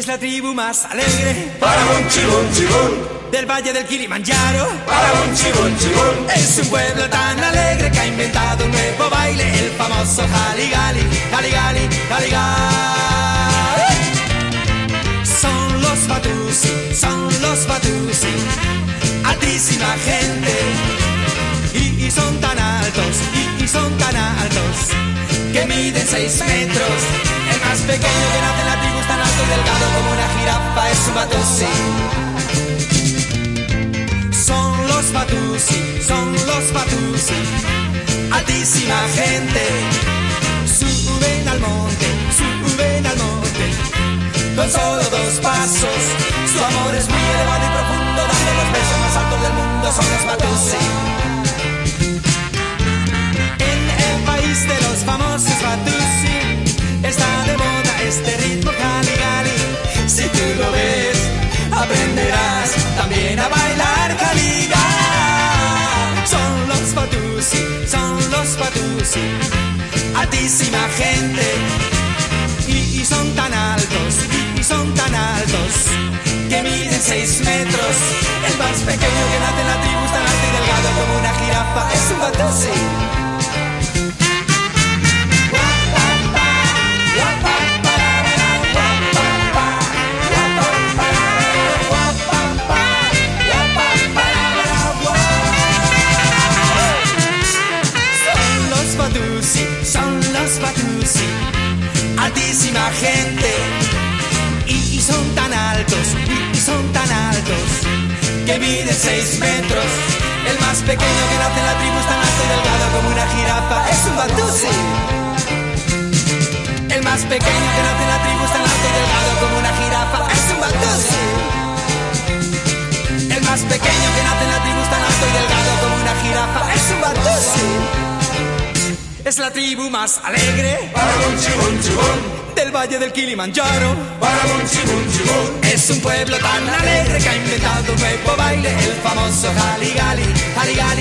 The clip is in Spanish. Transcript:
Es la tribu más alegre Para un chibun chibun. del valle del Kilimanjaro. Para un chibun chibun. Es un pueblo tan alegre que ha inventado un nuevo baile, el famoso Haligali, Haligali, Haligali. Son los Batusi, son los Batusi, altísima gente. Y, son tan altos, y, y son tan altos, que miden seis metros. El más pequeño en la delgado como una jirafa, es un Batusi. Son los Batusi, son los Batusi, altísima gente. Suben al monte, suben al monte, con solo dos pasos. Su amor es muy elevado y profundo, dando los besos más altos del mundo, son los Batusi. También a bailar Caligari. Son los Batusi, son los Batusi, altísima gente. Y, y son tan altos, y, y son tan altos, que miden seis metros. El más pequeño que nace en la altísima gente. Y, son tan altos, y, y son tan altos, que miden seis metros. El más pequeño que nace en la tribu es tan alto y delgado como una jirafa, es un Batusi. El más pequeño que nace en la tribu es tan alto y delgado como una jirafa, es un Batusi. El más pequeño que nace en la tribu es tan alto y delgado como una jirafa, es un Batusi. Es la tribu más alegre valle del Kilimanjaro. Es un pueblo tan alegre que ha inventado un nuevo baile, el famoso Haligali, Haligali,